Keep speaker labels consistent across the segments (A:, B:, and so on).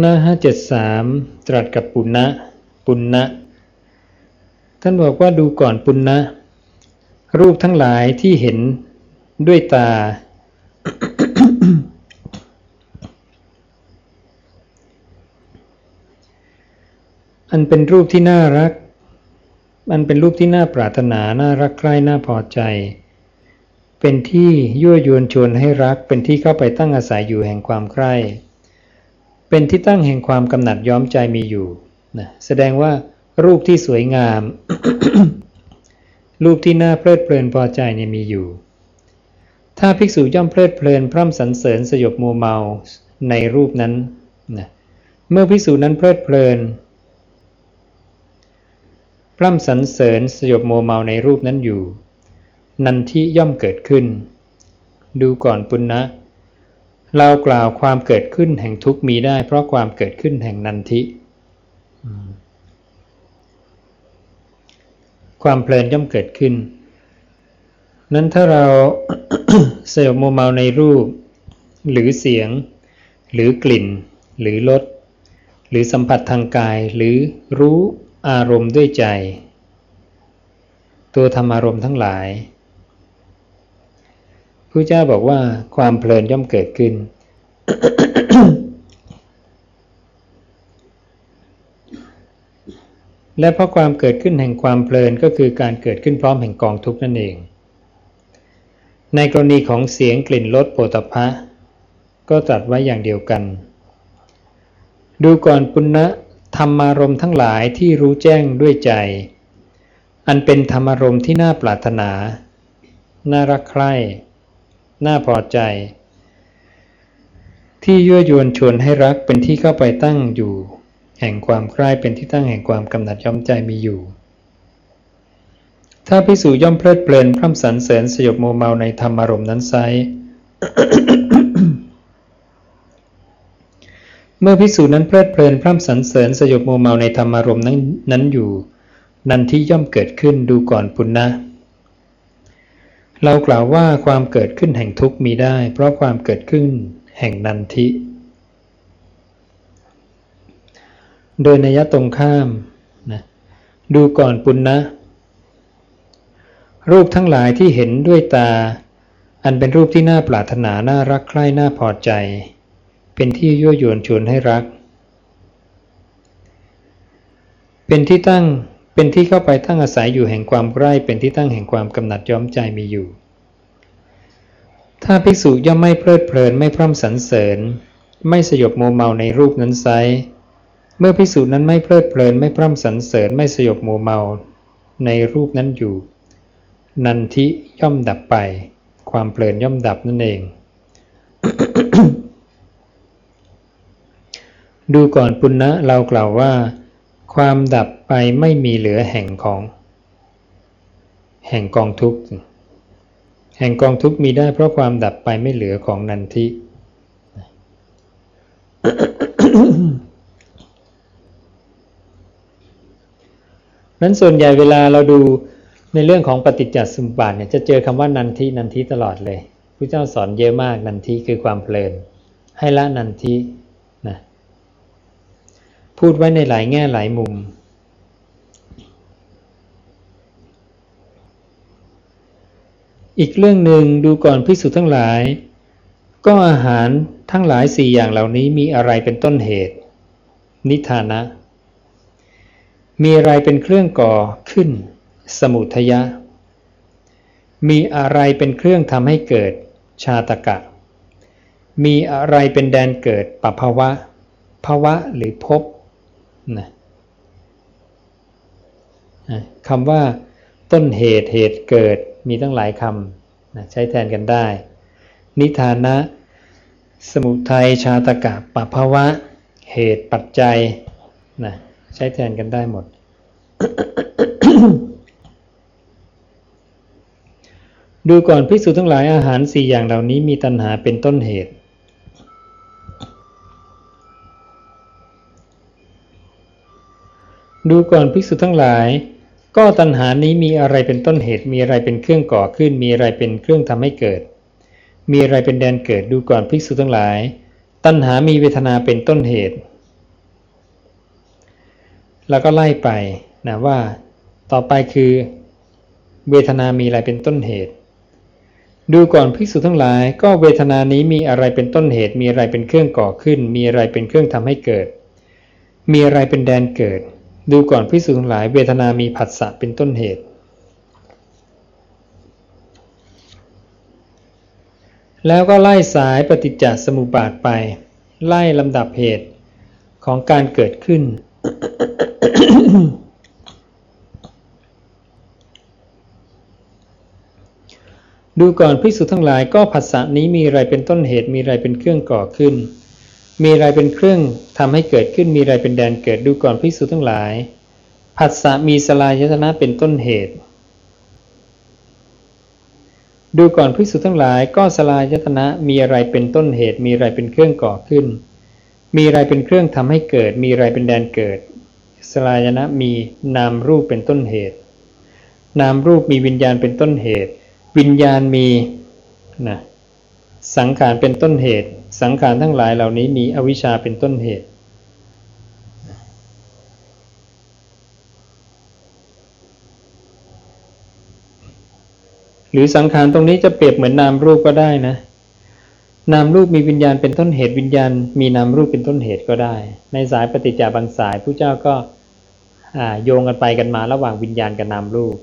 A: หน้าห้าเจ็ดสามตรัสกับปุณณะปุณณะท่านบอกว่าดูก่อนปุณณะรูปทั้งหลายที่เห็นด้วยตา อันเป็นรูปที่น่ารักอันเป็นรูปที่น่าปรารถนา น่ารักใคร่น่าพอใจ เป็นที่ยั่วยวนชวนให้รัก เป็นที่เข้าไปตั้งอาศัยอยู่แห่งความใคร่ เป็นที่ตั้งแห่งความกำหนัดย้อมใจมีอยู่นะแสดงว่ารูปที่สวยงาม รูปที่น่าเพลิดเพลินพอใจเนี่ยมีอยู่ ถ้าภิกษุย่อมเพลิดเพลินพร่ำสรรเสริญสยบมัวเมาในรูปนั้นนะเมื่อภิกษุนั้นเพลิดเพลิน พร่ำสรรเสริญสยบโมเมาในรูปนั้นอยู่ นันทิย่อมเกิดขึ้น ดูก่อนปุณณะ เรากล่าวความเกิดขึ้นแห่งทุกมีได้ เพราะความเกิดขึ้นแห่งนันทิ ความเพลินย่อมเกิดขึ้น นั้นถ้าเราสยบโมเมาในรูป หรือเสียง หรือกลิ่น หรือรสหรือสัมผัสทางกายหรือรู้อารมณ์ด้วยใจ ตัวธรรมอารมณ์ทั้งหลาย พระเจ้าบอกว่าความเพลินย่อมเกิดขึ้น และเพราะความเกิดขึ้นแห่งความเพลินก็คือการเกิดขึ้นพร้อมแห่งกองทุกนั่นเอง ในกรณีของเสียงกลิ่นรสโผฏฐะก็ตรัสไว้อย่างเดียวกัน ดูก่อนปุณณะธรรมารมณ์ทั้งหลายที่รู้แจ้งด้วยใจ อันเป็นธรรมารมณ์ที่น่าปรารถนา น่ารักใคร่ น่าพอใจ ที่ยั่วยวนชวนให้รักเป็นที่เข้าไปตั้งอยู่ แห่งความใคร่เป็นที่ตั้งแห่งความกำหนัดย้อมใจมีอยู่ ถ้าพิสูจย่อมเพลิดเพลินพร่ำสรรเสริญสยบโมเมาในธรรมารมณ์นั้นไซเมื่อพิสูจนั้นเพลิดเพลินพร่ำสรรเสริญสยบโมเมาในธรรมารมณ์นั้นอยู่ นันทิย่อมเกิดขึ้นดูก่อนปุณณนะ เรากล่าวว่าความเกิดขึ้นแห่งทุกข์มีได้ เพราะความเกิดขึ้นแห่งนันทิ โดยนัยตรงข้ามนะดูก่อนปุณณนะรูปทั้งหลายที่เห็นด้วยตา อันเป็นรูปที่น่าปรารถนาน่ารักใคร่น่าพอใจ เป็นที่ยั่วยวนชวนให้รัก เป็นที่ตั้ง เป็นที่เข้าไปตั้งอาศัยอยู่แห่งความใกล้เป็นที่ตั้งแห่งความกำหนัดย้อมใจมีอยู่ ถ้าภิกษุย่อมไม่เพลิดเพลินไม่พร่ำสรรเสริญ ไม่สยบโมเมาในรูปนั้นไซเมื่อภิกษุนั้นไม่เพลิดเพลินไม่พร่ำสรรเสริญไม่สยบโมเมาในรูปนั้นอยู่ นันทิย่อมดับไป ความเพลินย่อมดับนั่นเอง ดูก่อนปุณณะเรากล่าวว่า ความดับไปไม่มีเหลือแห่งของ แห่งกองทุกข์แห่งกองทุกข์มีได้เพราะความดับไปไม่เหลือของนันทินั้นส่วนใหญ่เวลาเราดูในเรื่องของปฏิจจสมบัติเนี่ยจะเจอคำว่านันทินันทิตลอดเลยพระเจ้าสอนเยอะมากนันทิคือความเพลิน ให้ละนันทิ พูดไว้ในหลายแง่หลายมุม อีกเรื่องหนึ่งดูก่อนพิสุทั้งหลาย ก็อาหารทั้งหลายสี่อย่างเหล่านี้มีอะไรเป็นต้นเหตุ นิทานะ มีอะไรเป็นเครื่องก่อขึ้น สมุทยะ มีอะไรเป็นเครื่องทำให้เกิด ชาตกะ มีอะไรเป็นแดนเกิดปภาวะภาวะหรือภพ นะคำว่าต้นเหตุเหตุเกิดมีตั้งหลายคำนะใช้แทนกันได้ นิทานะ สมุทัยชาตกะปภาวะ เหตุปัจจัยนะใช้แทนกันได้หมด ดูก่อนพิสูจน์ทั้งหลายอาหารสี่อย่างเหล่านี้มีตัณหาเป็นต้นเหตุ ดูก่อนภิกษุทั้งหลาย ก็ตัณหานี้มีอะไรเป็นต้นเหตุ มีอะไรเป็นเครื่องก่อขึ้น มีอะไรเป็นเครื่องทำให้เกิด มีอะไรเป็นแดนเกิด ดูก่อนภิกษุทั้งหลาย ตัณหามีเวทนาเป็นต้นเหตุ แล้วก็ไล่ไปนะว่า ต่อไปคือ เวทนามีอะไรเป็นต้นเหตุ ดูก่อนภิกษุทั้งหลาย ก็เวทนานี้มีอะไรเป็นต้นเหตุ มีอะไรเป็นเครื่องก่อขึ้น มีอะไรเป็นเครื่องทำให้เกิด มีอะไรเป็นแดนเกิด ดูก่อนภิกษุทั้งหลายเวทนามีผัสสะเป็นต้นเหตุ แล้วก็ไล่สายปฏิจจสมุปบาทไป ไล่ลำดับเหตุของการเกิดขึ้น ดูก่อนภิกษุทั้งหลายก็ผัสสะนี้มีอะไรเป็นต้นเหตุมีอะไรเป็นเครื่องก่อขึ้น มีอะไรเป็นเครื่องทำให้เกิดขึ้นมีอะไรเป็นแดนเกิดดูก่อนภิกษุทั้งหลาย ผัสสะมีสลายยตนะเป็นต้นเหตุ ดูก่อนภิกษุทั้งหลาย ก็สลายยตนะมีอะไรเป็นต้นเหตุ มีอะไรเป็นเครื่องก่อขึ้น มีอะไรเป็นเครื่องทำให้เกิด มีอะไรเป็นแดนเกิด สลายนะมีนามรูปเป็นต้นเหตุ นามรูปมีวิญญาณเป็นต้นเหตุ วิญญาณมีนะสังขารเป็นต้นเหตุ สังขารทั้งหลายเหล่านี้มีอวิชชาเป็นต้นเหตุ หรือสังขารตรงนี้จะเปรียบเหมือนนามรูปก็ได้นะ นามรูปมีวิญญาณเป็นต้นเหตุวิญญาณ มีนามรูปเป็นต้นเหตุก็ได้ ในสายปฏิจจาบางสายผู้เจ้าก็โยงกันไปกันมาระหว่างวิญญาณกับนามรูป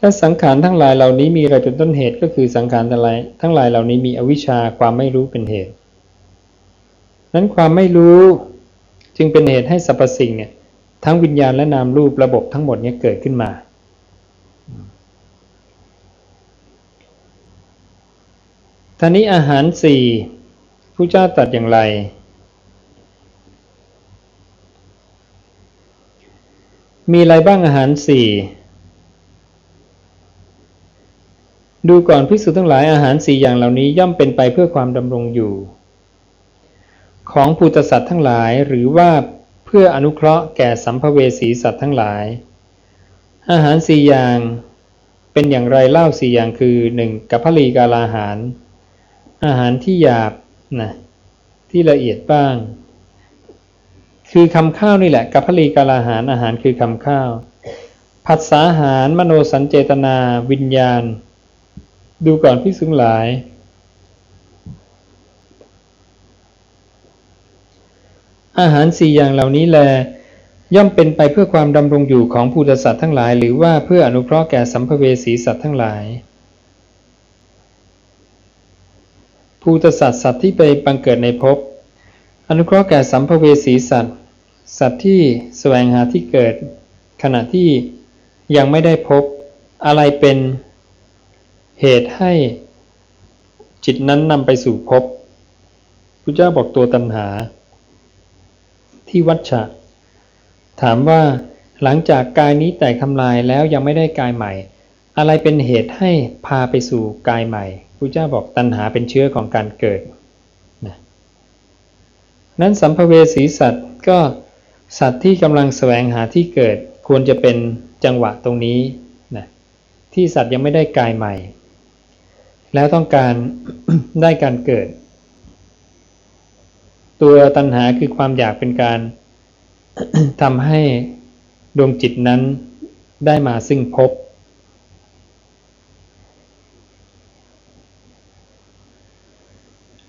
A: และสังขารทั้งหลายเหล่านี้มีอะไรเป็นต้นเหตุก็คือสังขารทั้งหลายทั้งหลายเหล่านี้มีอวิชชาความไม่รู้เป็นเหตุ นั้นความไม่รู้จึงเป็นเหตุให้สรรพสิ่งเนี่ยทั้งวิญญาณและนามรูประบบทั้งหมดนี้เกิดขึ้นมา ท่านี้อาหารสี่ผู้เจ้าตัดอย่างไร มีอะไรบ้างอาหารสี่ ดูก่อนภิกษุทั้งหลายอาหารสี่อย่างเหล่านี้ย่อมเป็นไปเพื่อความดำรงอยู่ ของภูตสัตว์ทั้งหลายหรือว่าเพื่ออนุเคราะห์แก่สัมภเวสีสัตว์ทั้งหลาย อาหารสี่อย่างเป็นอย่างไรเล่าสี่อย่างคือหนึ่งกัพลีกาลาหาร อาหารที่หยาบนะที่ละเอียดบ้าง คือคำข้าวนี่แหละกัพลีกาลาหารอาหารคือคำข้าวผัสสาหารมโนสัญเจตนา วิญญาณ ดูก่อนพิสุงหลาย อาหารสี่อย่างเหล่านี้แล ย่อมเป็นไปเพื่อความดำรงอยู่ของภูตสัตว์ทั้งหลาย หรือว่าเพื่ออนุเคราะห์แก่สัมภเวสีสัตว์ทั้งหลายภูตสัตว์สัตว์ที่ไปบังเกิดในภพอนุเคราะห์แก่สัมภเวสีสัตว์ สัตว์ที่แสวงหาที่เกิด ขณะที่ยังไม่ได้พบ อะไรเป็น เหตุให้จิตนั้นนำไปสู่ภพพระเจ้าบอกตัวตัณหา ที่วัชชะ ถามว่าหลังจากกายนี้แตกทำลายแล้วยังไม่ได้กายใหม่ อะไรเป็นเหตุให้พาไปสู่กายใหม่พระเจ้าบอกตัณหาเป็นเชื้อของการเกิดนะนั้นสัมภเวสีสัตว์ก็สัตว์ที่กำลังแสวงหาที่เกิดควรจะเป็นจังหวะตรงนี้นะที่สัตว์ยังไม่ได้กายใหม่ แล้วต้องการได้การเกิด ตัวตัณหาคือความอยากเป็นการทำให้ดวงจิตนั้นได้มาซึ่งพบ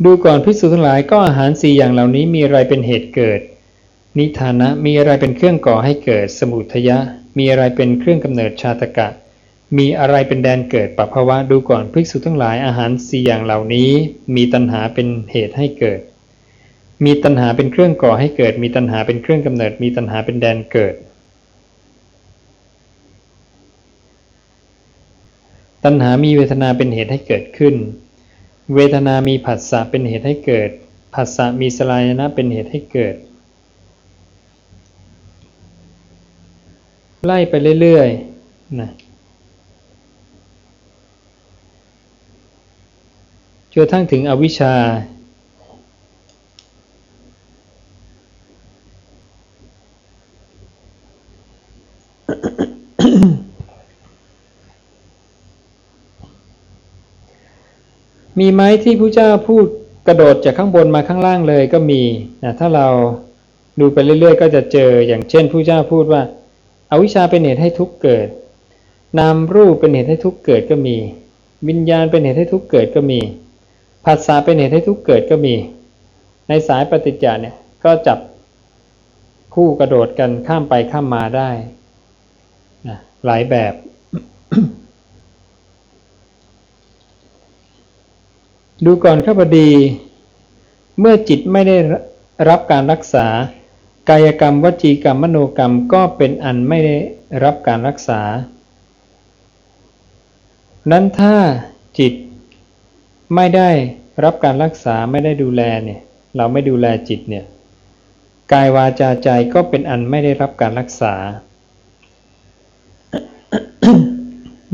A: ดูก่อนพิสูจทั้งหลายก็อาหารสี่อย่างเหล่านี้มีอะไรเป็นเหตุเกิด นิทานะมีอะไรเป็นเครื่องก่อให้เกิด สมุทยะ มีอะไรเป็นเครื่องกำเนิดชาตกะ มีอะไรเป็นแดนเกิดปัภาวะดูก่อนภิกษุทั้งหลายอาหารสี่อย่างเหล่านี้ มีตัณหาเป็นเหตุให้เกิด มีตัณหาเป็นเครื่องก่อให้เกิด มีตัณหาเป็นเครื่องกำเนิด มีตัณหาเป็นแดนเกิด ตัณหามีเวทนาเป็นเหตุให้เกิดขึ้น เวทนามีผัสสะเป็นเหตุให้เกิดผัสสะมีสลายนะเป็นเหตุให้เกิด ไล่ไปเรื่อยๆนะ จนทั้งถึงอวิชชา มีไหมที่พระเจ้าพูดกระโดดจากข้างบนมาข้างล่างเลยก็มีนะถ้าเราดูไปเรื่อยๆ ก็จะเจออย่างเช่นพระเจ้าพูดว่าอาวิชชาเป็นเหตุให้ทุกเกิด นามรูปเป็นเหตุให้ทุกเกิดก็มี วิญญาณเป็นเหตุให้ทุกเกิดก็มี ภาษาเป็นเหตุให้ทุกเกิดก็มี ในสายปฏิจจาเนี่ยก็จับคู่กระโดดกันข้ามไปข้ามมาได้นะหลายแบบ ดูก่อนข้าพดี เมื่อจิตไม่ได้รับการรักษา กายกรรมวจีกรรมมโนกรรมก็เป็นอันไม่ได้รับการรักษา นั้นถ้าจิต ไม่ได้รับการรักษาไม่ได้ดูแลเนี่ย เราไม่ดูแลจิตเนี่ย กายวาจาใจก็เป็นอันไม่ได้รับการรักษา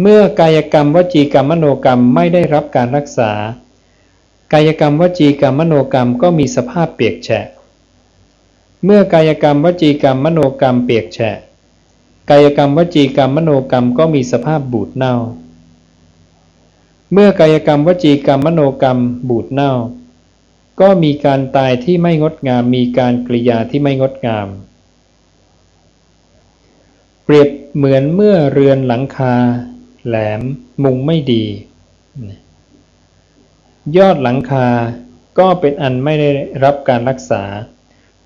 A: เมื่อกายกรรมวจีกรรมมโนกรรมไม่ได้รับการรักษา กายกรรมวจีกรรมมโนกรรมก็มีสภาพเปียกแฉะ เมื่อกายกรรมวจีกรรมมโนกรรมเปียกแฉะ กายกรรมวจีกรรมมโนกรรมก็มีสภาพบูดเน่า เมื่อกายกรรมวจีกรรมมโนกรรมบูดเน่า ก็มีการตายที่ไม่งดงาม มีการกริยาที่ไม่งดงาม เปรียบเหมือนเมื่อเรือนหลังคา แหลม มุงไม่ดี ยอดหลังคาก็เป็นอันไม่ได้รับการรักษา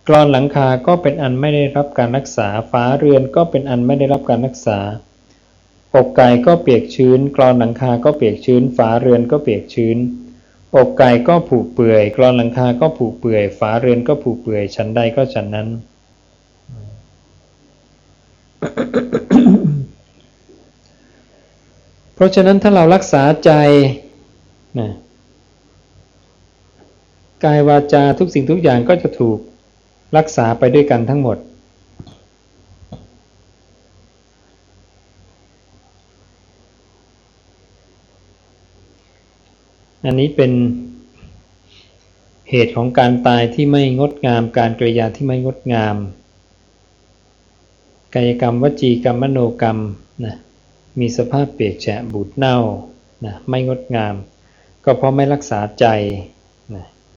A: กรอนหลังคาก็เป็นอันไม่ได้รับการรักษาฝาเรือนก็เป็นอันไม่ได้รับการรักษา อกไก่ก็เปียกชื้น กรอนหลังคาก็เปียกชื้น ฝาเรือนก็เปียกชื้น อกไก่ก็ผูกเปื่อย กรอนหลังคาก็ผูกเปื่อย ฝาเรือนก็ผูกเปื่อย ชั้นใดก็ชั้นนั้น เพราะฉะนั้นถ้าเรารักษาใจนะกายวาจาทุกสิ่งทุกอย่างก็จะถูกรักษาไปด้วยกันทั้งหมด อันนี้เป็นเหตุของการตายที่ไม่งดงาม การกริยาที่ไม่งดงาม กายกรรมวจีกรรมมโนกรรมนะมีสภาพเปียกแฉะบูดเน่านะไม่งดงาม ก็เพราะไม่รักษาใจนะ